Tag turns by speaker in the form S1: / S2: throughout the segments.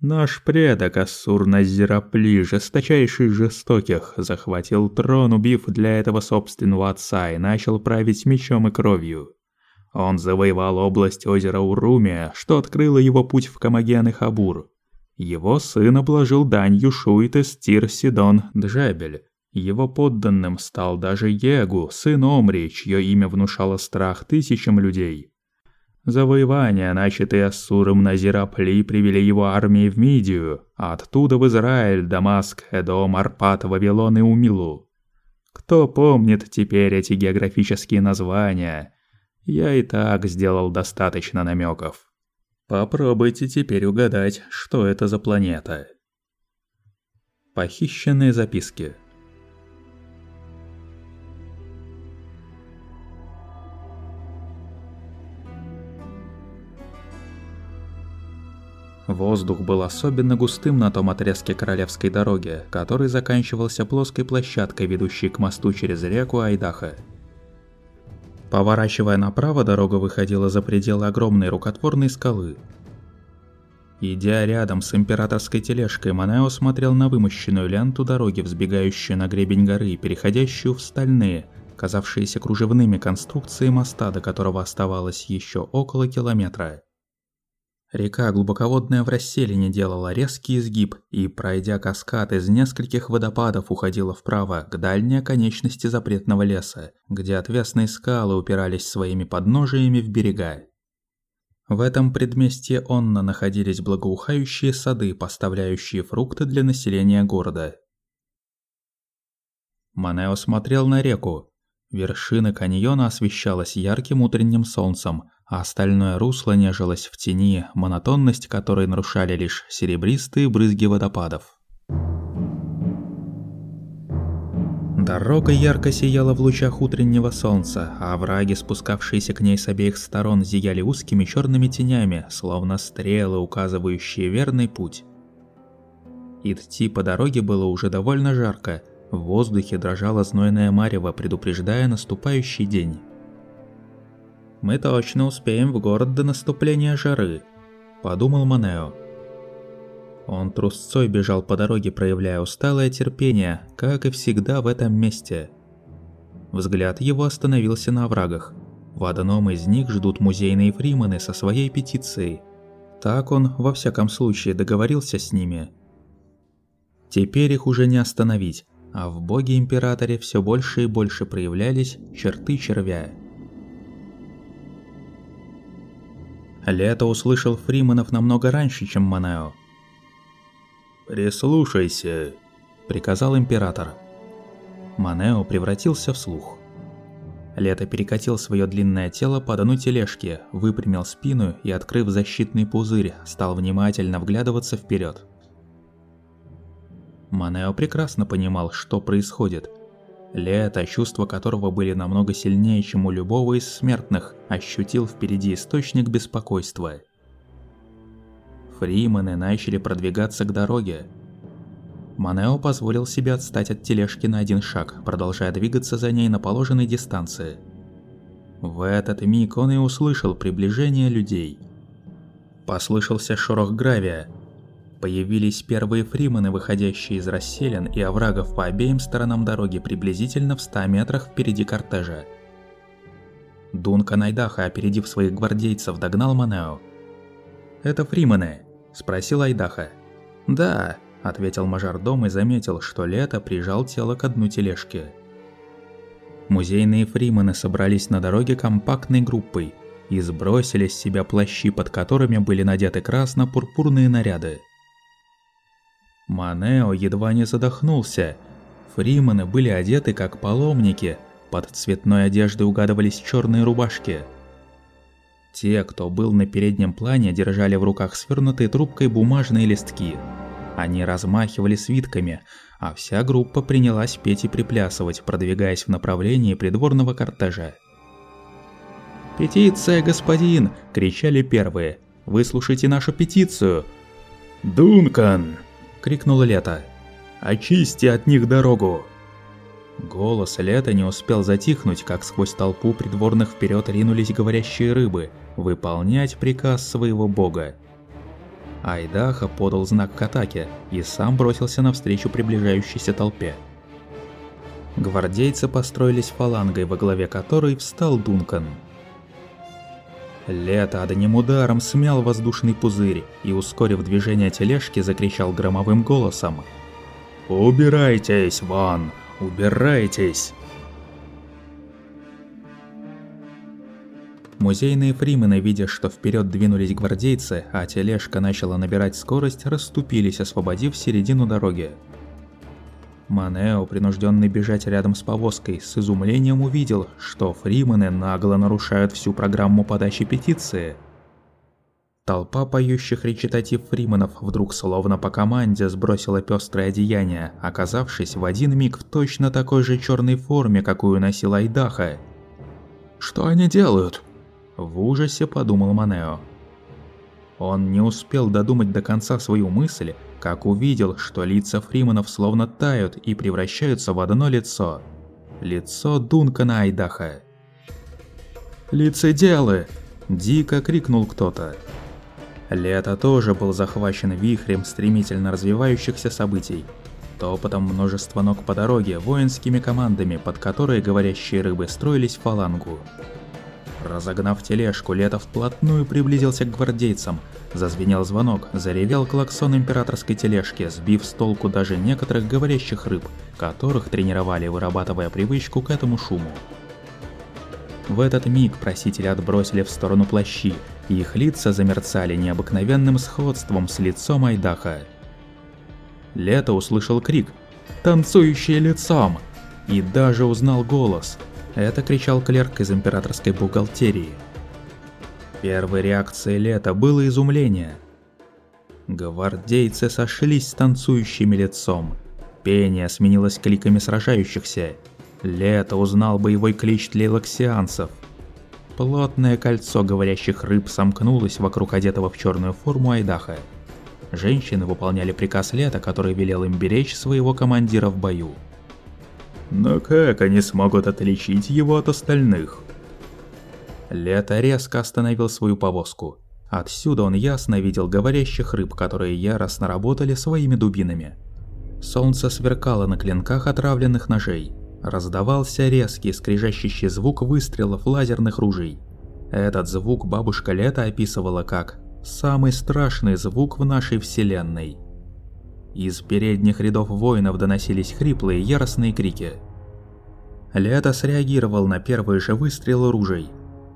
S1: Наш предок Ассур-Назирапли, жесточайший жестоких, захватил трон, убив для этого собственного отца, и начал править мечом и кровью. Он завоевал область озера Урумия, что открыло его путь в Камаген и Хабур. Его сын обложил данью Шуит из Тир Сидон Джебель. Его подданным стал даже Егу, сын Омри, чье имя внушало страх тысячам людей. Завоевания, начатые Ассуром на Зирапли, привели его армии в Мидию, а оттуда в Израиль, Дамаск, Эдом, Арпат, Вавилон и Умилу. Кто помнит теперь эти географические названия? Я и так сделал достаточно намеков. Попробуйте теперь угадать, что это за планета. Похищенные записки. Воздух был особенно густым на том отрезке Королевской дороги, который заканчивался плоской площадкой, ведущей к мосту через реку Айдаха. Поворачивая направо, дорога выходила за пределы огромной рукотворной скалы. Идя рядом с императорской тележкой, Манео смотрел на вымощенную ленту дороги, взбегающую на гребень горы, переходящую в стальные, казавшиеся кружевными конструкции моста, до которого оставалось еще около километра. Река глубоководная в расселине делала резкий изгиб и, пройдя каскад из нескольких водопадов, уходила вправо, к дальней оконечности запретного леса, где отвесные скалы упирались своими подножиями в берега. В этом предместье Онна находились благоухающие сады, поставляющие фрукты для населения города. Манео смотрел на реку. Вершина каньона освещалась ярким утренним солнцем – а остальное русло нежилось в тени, монотонность которой нарушали лишь серебристые брызги водопадов. Дорога ярко сияла в лучах утреннего солнца, а овраги, спускавшиеся к ней с обеих сторон, зияли узкими черными тенями, словно стрелы, указывающие верный путь. Идти по дороге было уже довольно жарко, в воздухе дрожала знойная марево, предупреждая наступающий день. Мы точно успеем в город до наступления жары», – подумал Манео. Он трусцой бежал по дороге, проявляя усталое терпение, как и всегда в этом месте. Взгляд его остановился на оврагах. В одном из них ждут музейные фримены со своей петицией. Так он, во всяком случае, договорился с ними. Теперь их уже не остановить, а в боге-императоре все больше и больше проявлялись черты червя. Лето услышал Фриманов намного раньше, чем Манео. «Прислушайся», – приказал император. Манео превратился в слух. Лето перекатил свое длинное тело по дну тележки, выпрямил спину и, открыв защитный пузырь, стал внимательно вглядываться вперед. Манео прекрасно понимал, что происходит, Лето, чувства которого были намного сильнее, чем у любого из смертных, ощутил впереди источник беспокойства. Фримены начали продвигаться к дороге. Манео позволил себе отстать от тележки на один шаг, продолжая двигаться за ней на положенной дистанции. В этот миг он и услышал приближение людей. Послышался шорох гравия, Появились первые фримены, выходящие из расселен и оврагов по обеим сторонам дороги приблизительно в 100 метрах впереди кортежа. Дункан Айдаха, опередив своих гвардейцев, догнал Манео. «Это фримены?» – спросил Айдаха. «Да», – ответил мажордом и заметил, что Лето прижал тело к дну тележки. Музейные фримены собрались на дороге компактной группой и сбросили с себя плащи, под которыми были надеты красно-пурпурные наряды. Манео едва не задохнулся. Фримены были одеты как паломники, под цветной одеждой угадывались черные рубашки. Те, кто был на переднем плане, держали в руках свернутые трубкой бумажные листки. Они размахивали свитками, а вся группа принялась петь и приплясывать, продвигаясь в направлении придворного кортежа. «Петиция, господин!» – кричали первые. «Выслушайте нашу петицию!» «Дункан!» – крикнуло Лето. «Очисти от них дорогу!» Голос Лета не успел затихнуть, как сквозь толпу придворных вперед ринулись говорящие рыбы, выполнять приказ своего бога. Айдаха подал знак к атаке и сам бросился навстречу приближающейся толпе. Гвардейцы построились фалангой, во главе которой встал Дункан. Лето одним ударом смял воздушный пузырь и, ускорив движение тележки, закричал громовым голосом. «Убирайтесь, вон! Убирайтесь!» Музейные фримены, видя, что вперед двинулись гвардейцы, а тележка начала набирать скорость, расступились, освободив середину дороги. Манео, принужденный бежать рядом с повозкой, с изумлением увидел, что фримены нагло нарушают всю программу подачи петиции. Толпа поющих речитатив фрименов вдруг словно по команде сбросила пестрое одеяние, оказавшись в один миг в точно такой же черной форме, какую носил Айдаха. «Что они делают?» В ужасе подумал Манео. Он не успел додумать до конца свою мысль, как увидел, что лица фриманов словно тают и превращаются в одно лицо. Лицо Дункана Айдаха. «Лицеделы!» – дико крикнул кто-то. Лето тоже был захвачен вихрем стремительно развивающихся событий. Топотом множества ног по дороге, воинскими командами, под которые говорящие рыбы строились фалангу. Разогнав тележку, Лето вплотную приблизился к гвардейцам. Зазвенел звонок, заревел клаксон императорской тележки, сбив с толку даже некоторых говорящих рыб, которых тренировали, вырабатывая привычку к этому шуму. В этот миг просители отбросили в сторону плащи, и их лица замерцали необыкновенным сходством с лицом Айдаха. Лето услышал крик «Танцующее лицом!» и даже узнал голос – это кричал клерк из императорской бухгалтерии. Первой реакцией Лета было изумление. Гвардейцы сошлись с танцующими лицом. Пение сменилось кликами сражающихся. Лето узнал боевой клич тлейлоксианцев. Плотное кольцо говорящих рыб сомкнулось вокруг одетого в черную форму Айдаха. Женщины выполняли приказ Лета, который велел им беречь своего командира в бою. Но как они смогут отличить его от остальных? Лето резко остановил свою повозку. Отсюда он ясно видел говорящих рыб, которые яростно работали своими дубинами. Солнце сверкало на клинках отравленных ножей. Раздавался резкий скрежещущий звук выстрелов лазерных ружей. Этот звук бабушка Лето описывала как «самый страшный звук в нашей вселенной». Из передних рядов воинов доносились хриплые яростные крики. Лето среагировал на первые же выстрелы ружей.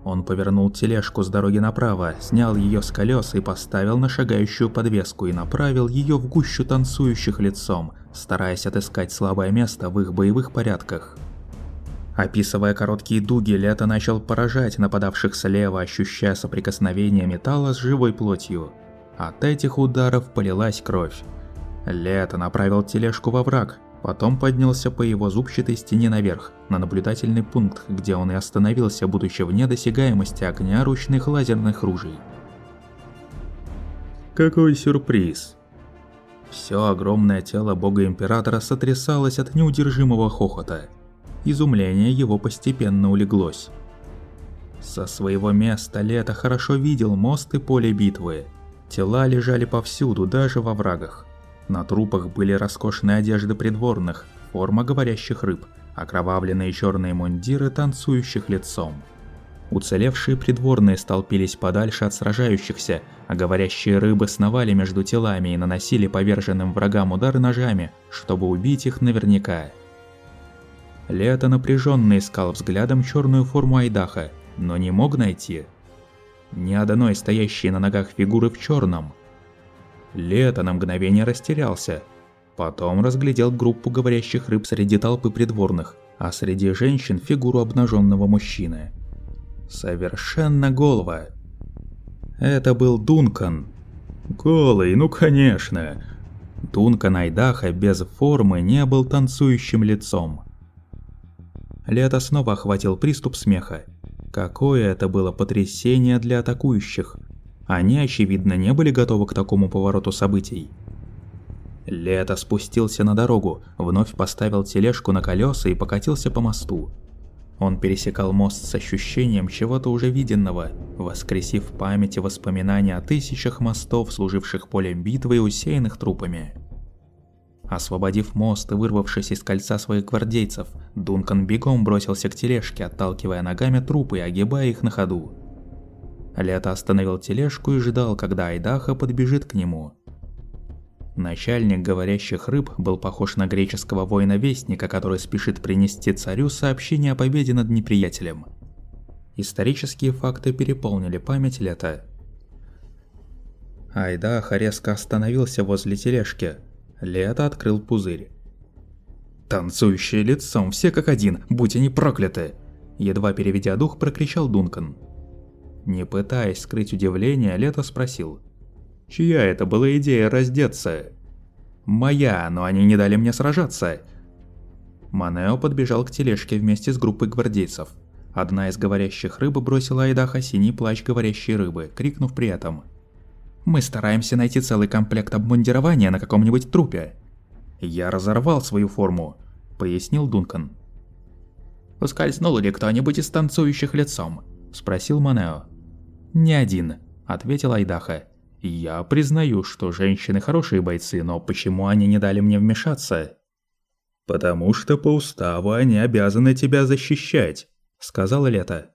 S1: Он повернул тележку с дороги направо, снял ее с колес и поставил на шагающую подвеску и направил ее в гущу танцующих лицом, стараясь отыскать слабое место в их боевых порядках. Описывая короткие дуги, Лето начал поражать нападавших слева, ощущая соприкосновение металла с живой плотью. От этих ударов полилась кровь. Лето направил тележку во враг, потом поднялся по его зубчатой стене наверх, на наблюдательный пункт, где он и остановился, будучи вне досягаемости огня ручных лазерных ружей. Какой сюрприз! Все огромное тело бога-императора сотрясалось от неудержимого хохота. Изумление его постепенно улеглось. Со своего места Лето хорошо видел мост и поле битвы. Тела лежали повсюду, даже во врагах. На трупах были роскошные одежды придворных, форма говорящих рыб, окровавленные черные мундиры танцующих лицом. Уцелевшие придворные столпились подальше от сражающихся, а говорящие рыбы сновали между телами и наносили поверженным врагам удары ножами, чтобы убить их наверняка. Лето напряженно искал взглядом черную форму Айдаха, но не мог найти. Ни одной стоящей на ногах фигуры в черном – Лето на мгновение растерялся. Потом разглядел группу говорящих рыб среди толпы придворных, а среди женщин фигуру обнаженного мужчины. Совершенно голова. Это был Дункан. Голый, ну конечно. Дункан Айдаха без формы не был танцующим лицом. Лето снова охватил приступ смеха. Какое это было потрясение для атакующих. Они, очевидно, не были готовы к такому повороту событий. Лето спустился на дорогу, вновь поставил тележку на колеса и покатился по мосту. Он пересекал мост с ощущением чего-то уже виденного, воскресив в памяти воспоминания о тысячах мостов, служивших полем битвы и усеянных трупами. Освободив мост и вырвавшись из кольца своих гвардейцев, Дункан бегом бросился к тележке, отталкивая ногами трупы и огибая их на ходу. Лето остановил тележку и ждал, когда Айдаха подбежит к нему. Начальник говорящих рыб был похож на греческого воина-вестника, который спешит принести царю сообщение о победе над неприятелем. Исторические факты переполнили память Лета. Айдаха резко остановился возле тележки. Лето открыл пузырь. «Танцующие лицом, все как один, будь они прокляты!» Едва переведя дух, прокричал Дункан. Не пытаясь скрыть удивление, Лето спросил. «Чья это была идея раздеться?» «Моя, но они не дали мне сражаться!» Манео подбежал к тележке вместе с группой гвардейцев. Одна из говорящих рыб бросила Айдаха синий плащ говорящей рыбы, крикнув при этом. «Мы стараемся найти целый комплект обмундирования на каком-нибудь трупе!» «Я разорвал свою форму», — пояснил Дункан. «Ускользнул ли кто-нибудь из танцующих лицом?» — спросил Манео. «Не один», — ответил Айдаха. «Я признаю, что женщины хорошие бойцы, но почему они не дали мне вмешаться?» «Потому что по уставу они обязаны тебя защищать», — сказала Лето.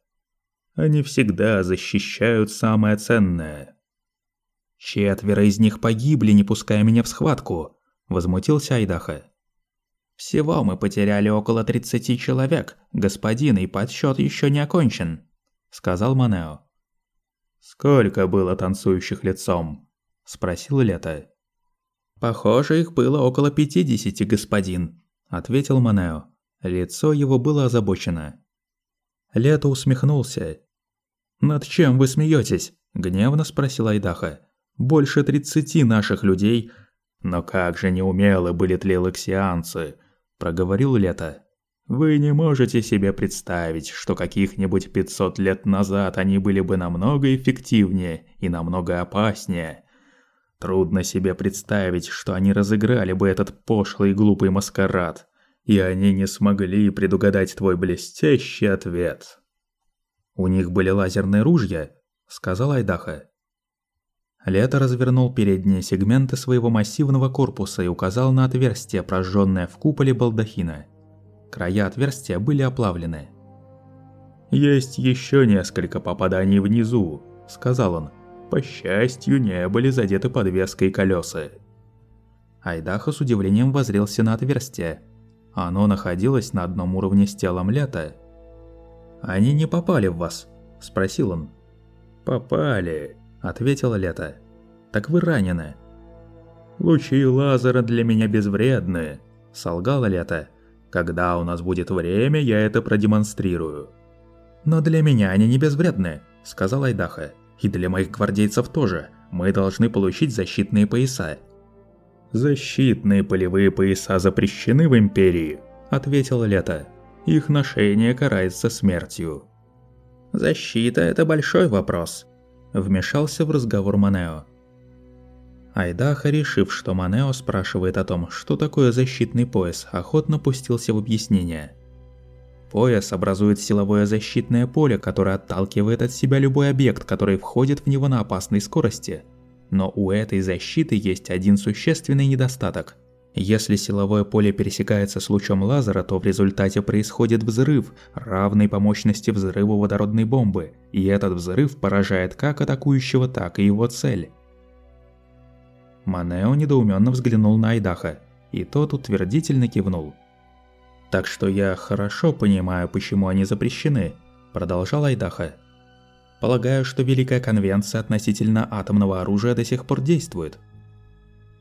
S1: «Они всегда защищают самое ценное». «Четверо из них погибли, не пуская меня в схватку», — возмутился Айдаха. «Всего мы потеряли около 30 человек, господин, и подсчет еще не окончен», — сказал Манео. «Сколько было танцующих лицом?» – спросил Лето. «Похоже, их было около пятидесяти, господин», – ответил Манео. Лицо его было озабочено. Лето усмехнулся. «Над чем вы смеетесь? гневно спросил Айдаха. «Больше тридцати наших людей...» «Но как же неумелы были тлелексианцы!» – проговорил Лето. Вы не можете себе представить, что каких-нибудь 500 лет назад они были бы намного эффективнее и намного опаснее. Трудно себе представить, что они разыграли бы этот пошлый и глупый маскарад, и они не смогли предугадать твой блестящий ответ. «У них были лазерные ружья», — сказал Айдаха. Лето развернул передние сегменты своего массивного корпуса и указал на отверстие, прожженное в куполе балдахина. Края отверстия были оплавлены. «Есть еще несколько попаданий внизу», — сказал он. «По счастью, не были задеты подвеской колеса». Айдаха с удивлением возрелся на отверстие. Оно находилось на одном уровне с телом Лета. «Они не попали в вас?» – спросил он. «Попали», – ответил Лето. «Так вы ранены». «Лучи лазера для меня безвредны», – солгал Лето. Когда у нас будет время, я это продемонстрирую. Но для меня они не безвредны, сказал Айдаха. И для моих гвардейцев тоже. Мы должны получить защитные пояса. Защитные полевые пояса запрещены в Империи, ответил Лето. Их ношение карается смертью. Защита – это большой вопрос. Вмешался в разговор Манео. Айдаха, решив, что Манео спрашивает о том, что такое защитный пояс, охотно пустился в объяснение. Пояс образует силовое защитное поле, которое отталкивает от себя любой объект, который входит в него на опасной скорости. Но у этой защиты есть один существенный недостаток. Если силовое поле пересекается с лучом лазера, то в результате происходит взрыв, равный по мощности взрыву водородной бомбы, и этот взрыв поражает как атакующего, так и его цель. Манео недоуменно взглянул на Айдаха, и тот утвердительно кивнул. «Так что я хорошо понимаю, почему они запрещены», – продолжал Айдаха. «Полагаю, что Великая Конвенция относительно атомного оружия до сих пор действует».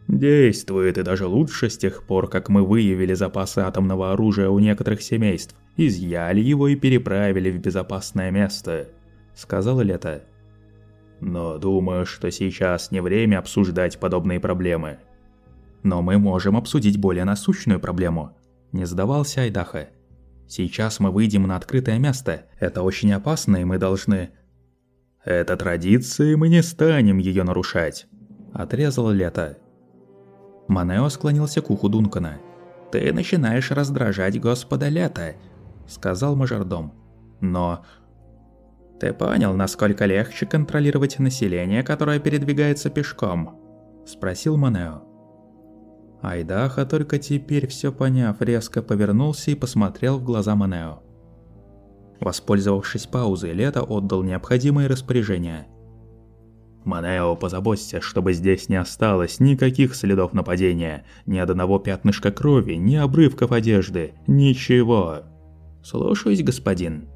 S1: «Действует, и даже лучше с тех пор, как мы выявили запасы атомного оружия у некоторых семейств, изъяли его и переправили в безопасное место», – сказал Лето. Но думаю, что сейчас не время обсуждать подобные проблемы. Но мы можем обсудить более насущную проблему. Не сдавался Айдаха. Сейчас мы выйдем на открытое место. Это очень опасно, и мы должны... Это традиция, и мы не станем ее нарушать. Отрезал Лето. Манео склонился к уху Дункана. «Ты начинаешь раздражать господа Лето. – сказал мажордом. «Но...» «Ты понял, насколько легче контролировать население, которое передвигается пешком?» – спросил Манео. Айдаха, только теперь все поняв, резко повернулся и посмотрел в глаза Манео. Воспользовавшись паузой, Лето отдал необходимые распоряжения. «Манео, позаботься, чтобы здесь не осталось никаких следов нападения, ни одного пятнышка крови, ни обрывков одежды, ничего!» «Слушаюсь, господин!»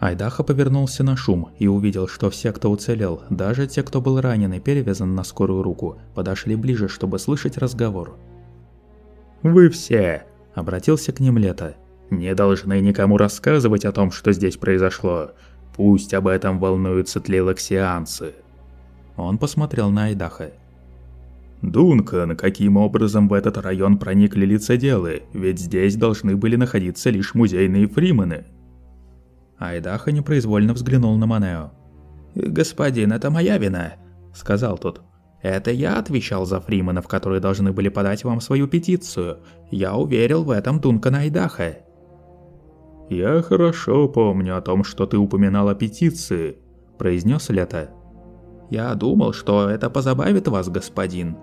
S1: Айдаха повернулся на шум и увидел, что все, кто уцелел, даже те, кто был ранен и перевязан на скорую руку, подошли ближе, чтобы слышать разговор. «Вы все!» – обратился к ним Лето. «Не должны никому рассказывать о том, что здесь произошло. Пусть об этом волнуются тлелоксианцы». Он посмотрел на Айдаха. «Дункан, каким образом в этот район проникли лицеделы? Ведь здесь должны были находиться лишь музейные фримены». Айдаха непроизвольно взглянул на Манео. «Господин, это моя вина», — сказал тот. «Это я отвечал за фриманов, которые должны были подать вам свою петицию. Я уверил в этом Дункана Айдаха». «Я хорошо помню о том, что ты упоминал о петиции», – произнес Лето. «Я думал, что это позабавит вас, господин».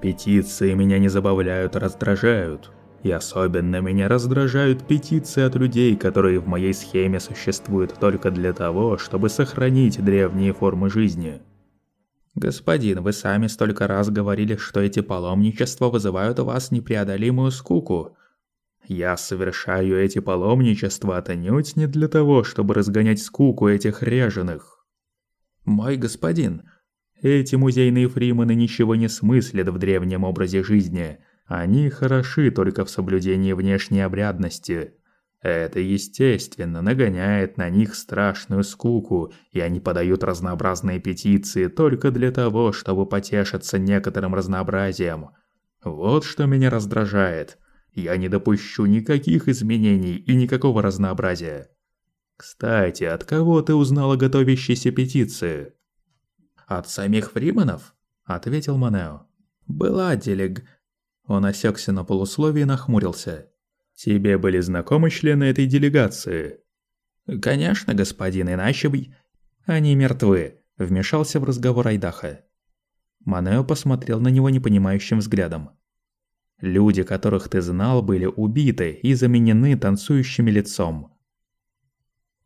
S1: «Петиции меня не забавляют, а раздражают. И особенно меня раздражают петиции от людей, которые в моей схеме существуют только для того, чтобы сохранить древние формы жизни». «Господин, вы сами столько раз говорили, что эти паломничества вызывают у вас непреодолимую скуку. Я совершаю эти паломничества отнюдь не для того, чтобы разгонять скуку этих реженых. Мой господин, эти музейные фримены ничего не смыслят в древнем образе жизни. Они хороши только в соблюдении внешней обрядности. Это, естественно, нагоняет на них страшную скуку, и они подают разнообразные петиции только для того, чтобы потешиться некоторым разнообразием. Вот что меня раздражает. Я не допущу никаких изменений и никакого разнообразия. Кстати, от кого ты узнал о готовящейся петиции? От самих Фриманов? Ответил Манео. Была делег... Он осекся на полусловии и нахмурился. Тебе были знакомы члены этой делегации? Конечно, господин, иначе бы... Они мертвы, вмешался в разговор Айдаха. Манео посмотрел на него непонимающим взглядом. Люди, которых ты знал, были убиты и заменены танцующими лицом.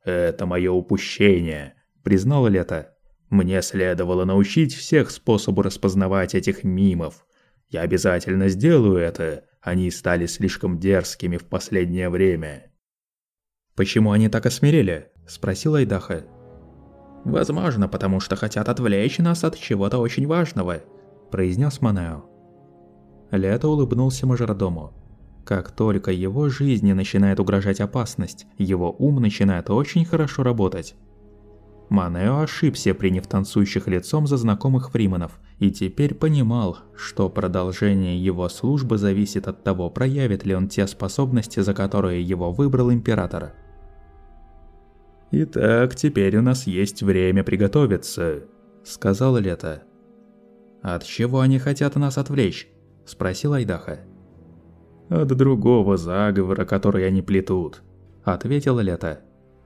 S1: «Это мое упущение», – признал Лето. «Мне следовало научить всех способу распознавать этих мимов. Я обязательно сделаю это, они стали слишком дерзкими в последнее время». «Почему они так осмелели?» – спросил Айдаха. «Возможно, потому что хотят отвлечь нас от чего-то очень важного», – произнес Манео. Лето улыбнулся мажордому. Как только его жизни начинает угрожать опасность, его ум начинает очень хорошо работать. Манео ошибся, приняв танцующих лицом за знакомых фриманов, и теперь понимал, что продолжение его службы зависит от того, проявит ли он те способности, за которые его выбрал Император. «Итак, теперь у нас есть время приготовиться», — сказал Лето. «От чего они хотят нас отвлечь?» – спросил Айдаха. «От другого заговора, который они плетут», – ответил Лето.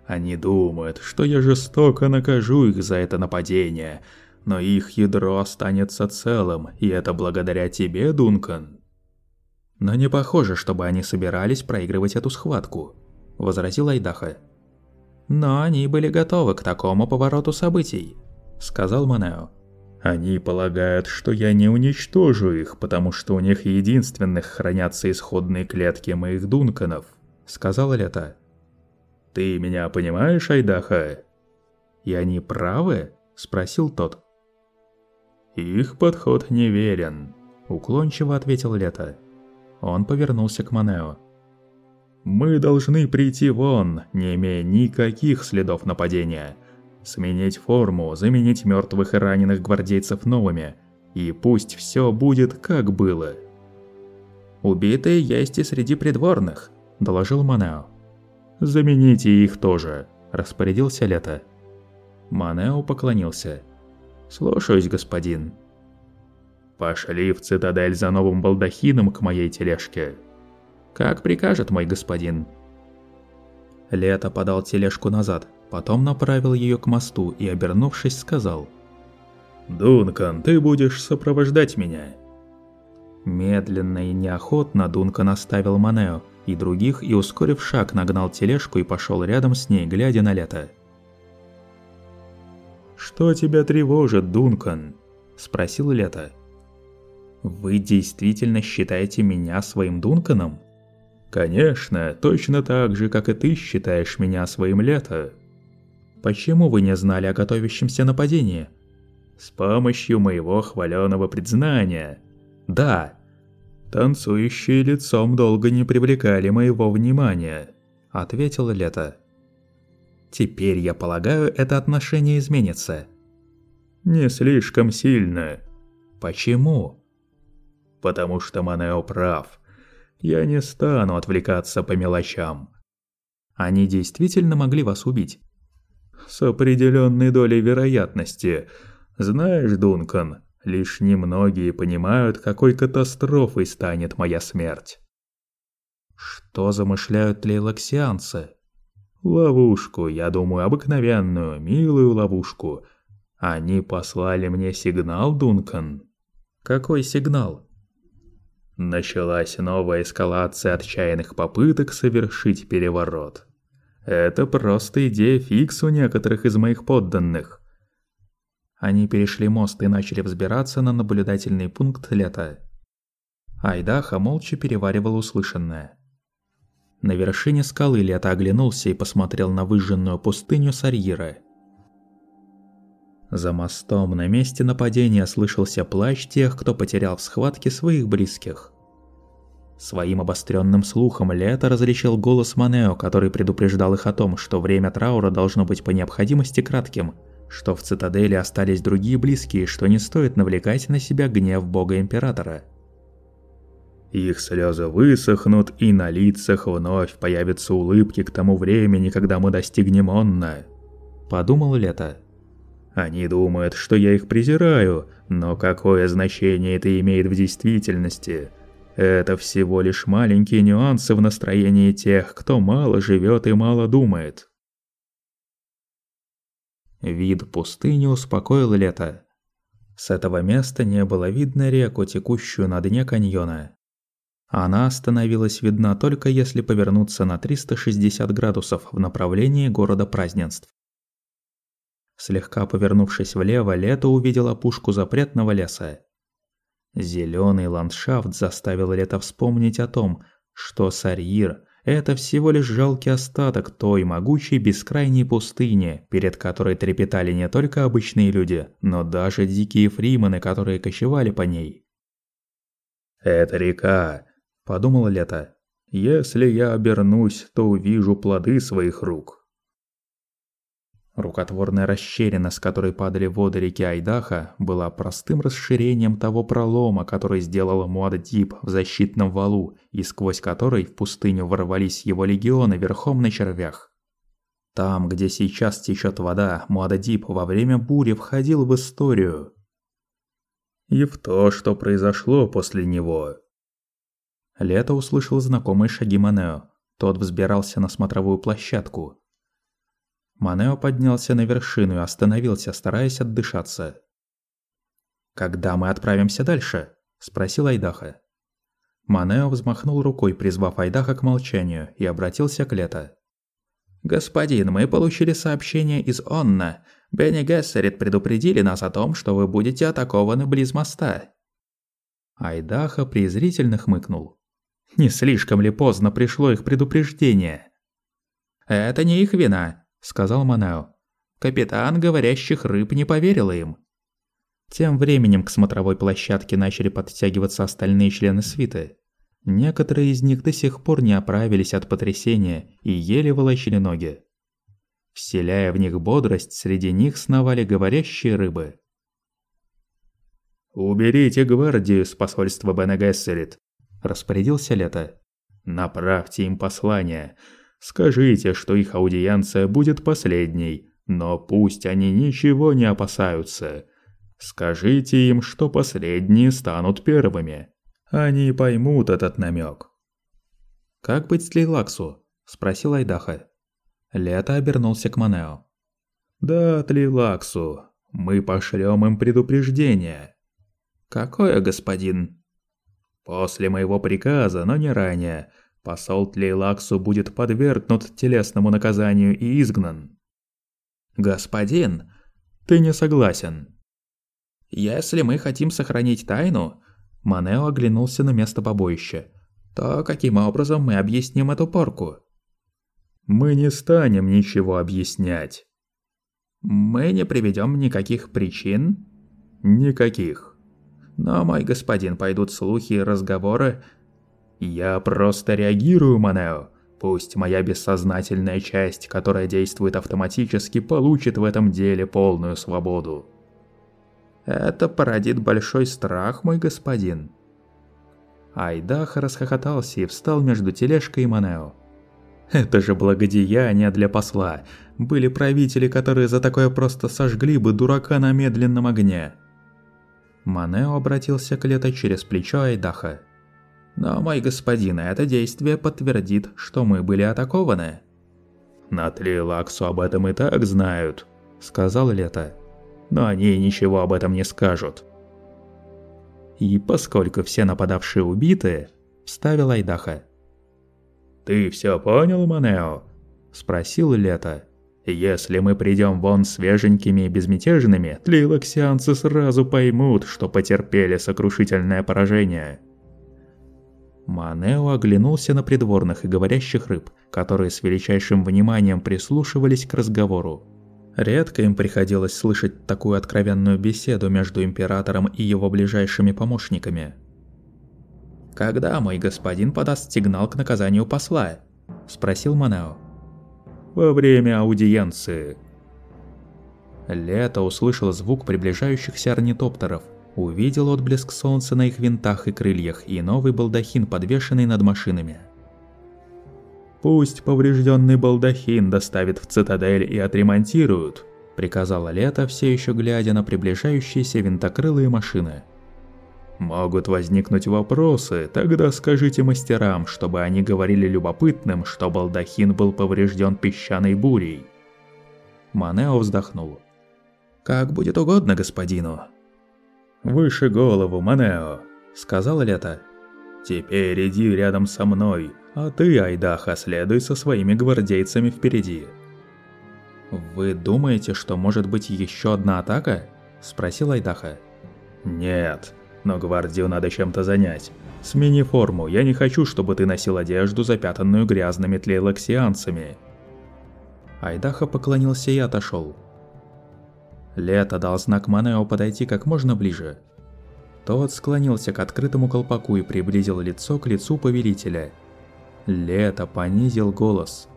S1: «Они думают, что я жестоко накажу их за это нападение, но их ядро останется целым, и это благодаря тебе, Дункан». «Но не похоже, чтобы они собирались проигрывать эту схватку», – возразил Айдаха. «Но они были готовы к такому повороту событий», – сказал Манео. Они полагают, что я не уничтожу их, потому что у них единственных хранятся исходные клетки моих дунканов», — сказала Лето. «Ты меня понимаешь, Айдаха?» «И они правы?» — спросил тот. «Их подход неверен», — уклончиво ответил Лето. Он повернулся к Манео. «Мы должны прийти вон, не имея никаких следов нападения. Сменить форму, заменить мертвых и раненых гвардейцев новыми. И пусть все будет как было. «Убитые есть и среди придворных», – доложил Манео. «Замените их тоже», – распорядился Лето. Манео поклонился. «Слушаюсь, господин». «Пошли в цитадель за новым балдахином к моей тележке», «Как прикажет мой господин». Лето подал тележку назад, потом направил ее к мосту и, обернувшись, сказал «Дункан, ты будешь сопровождать меня». Медленно и неохотно Дункан оставил Манео и других и, ускорив шаг, нагнал тележку и пошел рядом с ней, глядя на Лето. «Что тебя тревожит, Дункан?» – спросил Лето. «Вы действительно считаете меня своим Дунканом?» «Конечно, точно так же, как и ты считаешь меня своим Лето». «Почему вы не знали о готовящемся нападении?» «С помощью моего хваленого признания». «Да». «Танцующие лицом долго не привлекали моего внимания», — ответил Лето. Теперь, я полагаю, это отношение изменится. Не слишком сильно. Почему? Потому что Манео прав. Я не стану отвлекаться по мелочам. Они действительно могли вас убить? С определенной долей вероятности. Знаешь, Дункан, лишь немногие понимают, какой катастрофой станет моя смерть. Что замышляют лейлоксианцы? Ловушку, я думаю, обыкновенную, милую ловушку. Они послали мне сигнал, Дункан. Какой сигнал? Началась новая эскалация отчаянных попыток совершить переворот. Это просто идея фикс у некоторых из моих подданных. Они перешли мост и начали взбираться на наблюдательный пункт лета. Айдаха молча переваривал услышанное. На вершине скалы Лето оглянулся и посмотрел на выжженную пустыню Сарьира. За мостом на месте нападения слышался плач тех, кто потерял в схватке своих близких. Своим обостренным слухом Лето различил голос Манео, который предупреждал их о том, что время траура должно быть по необходимости кратким, что в цитадели остались другие близкие, что не стоит навлекать на себя гнев бога императора. Их слезы высохнут, и на лицах вновь появятся улыбки к тому времени, когда мы достигнем Онна. Подумал Лето. Они думают, что я их презираю, но какое значение это имеет в действительности? Это всего лишь маленькие нюансы в настроении тех, кто мало живет и мало думает. Вид пустыни успокоил Лето. С этого места не было видно реку, текущую на дне каньона. Она становилась видна только если повернуться на 360 градусов в направлении города празднеств. Слегка повернувшись влево, Лето увидела пушку запретного леса. Зелёный ландшафт заставил Лето вспомнить о том, что Сарьир – это всего лишь жалкий остаток той могучей бескрайней пустыни, перед которой трепетали не только обычные люди, но даже дикие фримены, которые кочевали по ней. «Это река, подумал Лето. Если я обернусь, то увижу плоды своих рук. Рукотворная расщелина, с которой падали воды реки Айдаха, была простым расширением того пролома, который сделал Муаддиб в защитном валу, и сквозь который в пустыню ворвались его легионы верхом на червях. Там, где сейчас течет вода, Муаддиб во время бури входил в историю. И в то, что произошло после него. Лето услышал знакомые шаги Манео. Тот взбирался на смотровую площадку. Манео поднялся на вершину и остановился, стараясь отдышаться. «Когда мы отправимся дальше?» – спросил Айдаха. Манео взмахнул рукой, призвав Айдаха к молчанию, и обратился к Лето. «Господин, мы получили сообщение из Онна. Бенни Гессерит предупредили нас о том, что вы будете атакованы близ моста». Айдаха презрительно хмыкнул. Не слишком ли поздно пришло их предупреждение? «Это не их вина», — сказал Манао. Капитан говорящих рыб не поверил им. Тем временем к смотровой площадке начали подтягиваться остальные члены свиты. Некоторые из них до сих пор не оправились от потрясения и еле волочили ноги. Вселяя в них бодрость, среди них сновали говорящие рыбы. «Уберите гвардию с посольства Бене распорядился Лето. «Направьте им послание. Скажите, что их аудиенция будет последней, но пусть они ничего не опасаются. Скажите им, что последние станут первыми. Они поймут этот намек. «Как быть с Тлейлаксу?» – спросил Айдаха. Лето обернулся к Манео. «Да, Тлейлаксу, мы пошлем им предупреждение». «Какое, господин?» «После моего приказа, но не ранее, посол Тлейлаксу будет подвергнут телесному наказанию и изгнан». «Господин, ты не согласен». «Если мы хотим сохранить тайну...» Манео оглянулся на место побоища. «То каким образом мы объясним эту порку?» Мы не станем ничего объяснять. Мы не приведем никаких причин? Никаких. Но, мой господин, пойдут слухи и разговоры. Я просто реагирую, Манео. Пусть моя бессознательная часть, которая действует автоматически, получит в этом деле полную свободу. Это породит большой страх, мой господин. Айдаха расхохотался и встал между тележкой и Манео. Это же благодеяние для посла. Были правители, которые за такое просто сожгли бы дурака на медленном огне. Манео обратился к Лето через плечо Айдаха. «Но, мой господин, это действие подтвердит, что мы были атакованы». «На Тлилаксу об этом и так знают», — сказал Лето. «Но они ничего об этом не скажут». «И поскольку все нападавшие убиты», — вставил Айдаха, «Ты все понял, Манео?» – спросил Лето. «Если мы придем вон свеженькими и безмятежными, тлилоксианцы сразу поймут, что потерпели сокрушительное поражение». Манео оглянулся на придворных и говорящих рыб, которые с величайшим вниманием прислушивались к разговору. Редко им приходилось слышать такую откровенную беседу между императором и его ближайшими помощниками – «Когда мой господин подаст сигнал к наказанию посла?» – спросил Манао. «Во время аудиенции». Лето услышал звук приближающихся орнитоптеров, увидел отблеск солнца на их винтах и крыльях и новый балдахин, подвешенный над машинами. «Пусть поврежденный балдахин доставят в цитадель и отремонтируют», – приказала Лето, все еще глядя на приближающиеся винтокрылые машины. Могут возникнуть вопросы, тогда скажите мастерам, чтобы они говорили любопытным, что балдахин был поврежден песчаной бурей. Манео вздохнул. «Как будет угодно господину». «Выше голову, Манео», — сказал Лето. «Теперь иди рядом со мной, а ты, Айдаха, следуй со своими гвардейцами впереди». «Вы думаете, что может быть еще одна атака?» – спросил Айдаха. «Нет, но гвардию надо чем-то занять. Смени форму, я не хочу, чтобы ты носил одежду, запятанную грязными тлейлоксианцами. Айдаха поклонился и отошел. Лето дал знак Манео подойти как можно ближе. Тот склонился к открытому колпаку и приблизил лицо к лицу повелителя. Лето понизил голос.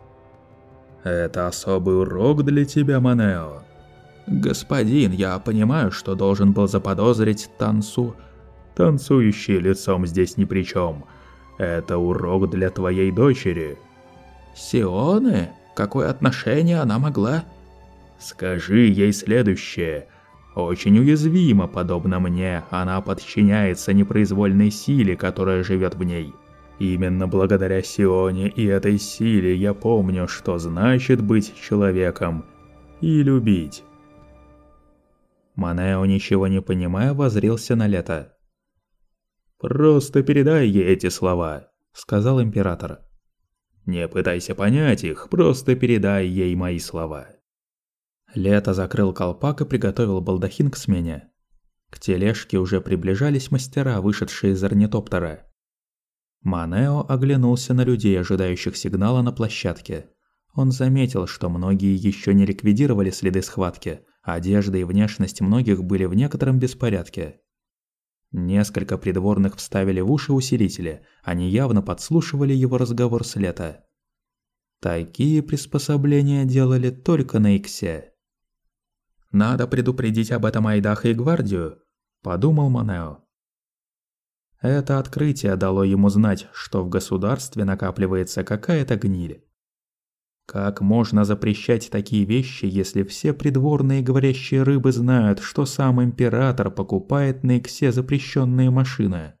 S1: «Это особый урок для тебя, Манео». «Господин, я понимаю, что должен был заподозрить Тансу, Танцующий лицом здесь ни при чем. Это урок для твоей дочери. Сионы? Какое отношение она могла? Скажи ей следующее. Очень уязвима, подобно мне, она подчиняется непроизвольной силе, которая живет в ней. Именно благодаря Сионе и этой силе я помню, что значит быть человеком и любить. Манео, ничего не понимая, возрился на лето. «Просто передай ей эти слова», — сказал император. «Не пытайся понять их, просто передай ей мои слова». Лето закрыл колпак и приготовил балдахин к смене. К тележке уже приближались мастера, вышедшие из орнитоптера. Манео оглянулся на людей, ожидающих сигнала на площадке. Он заметил, что многие еще не ликвидировали следы схватки, одежда и внешность многих были в некотором беспорядке. Несколько придворных вставили в уши усилители, они явно подслушивали его разговор с лета. Такие приспособления делали только на Иксе. «Надо предупредить об этом Айдаха и Гвардию», – подумал Манео. Это открытие дало ему знать, что в государстве накапливается какая-то гниль. Как можно запрещать такие вещи, если все придворные говорящие рыбы знают, что сам император покупает на Иксе запрещенные машины?